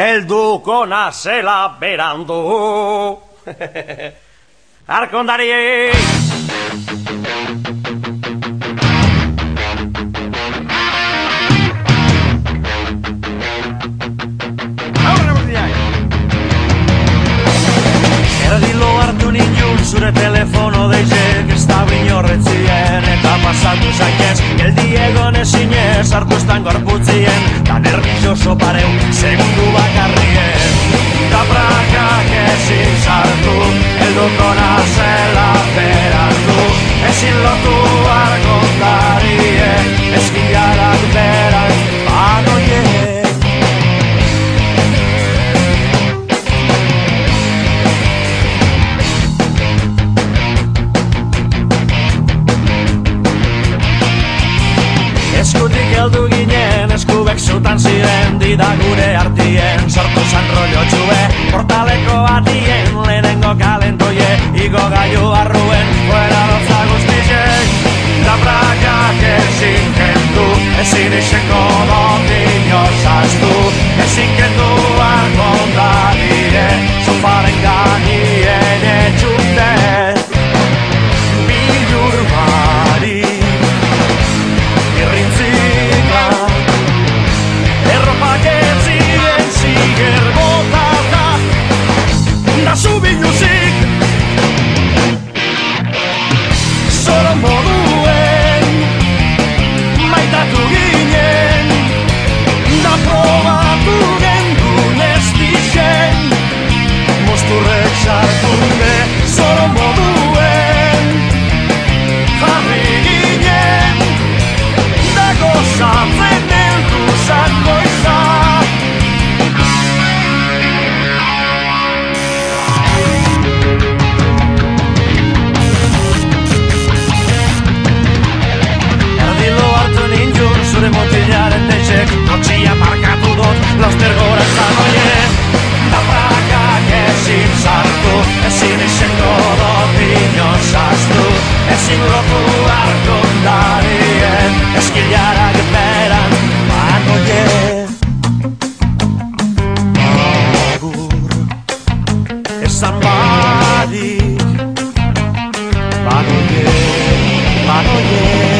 el duco nace la verando. Arcondari. Erdilo hartu nintxun zure telefono deize, ez da binorretz pasatu zaitez. El Diego nesinez hartu estan gorputzien Tan nervioso pareu segundu bakarrien galdu ginen eskubek zutan ziren dida gure arte laster gora zagoie Da prakak ezin sartu. Ezin izen godo pino sastu. Ezin gropu hartu darien Eskilara geperan Manoie Agur Ezan badik Manoie Manoie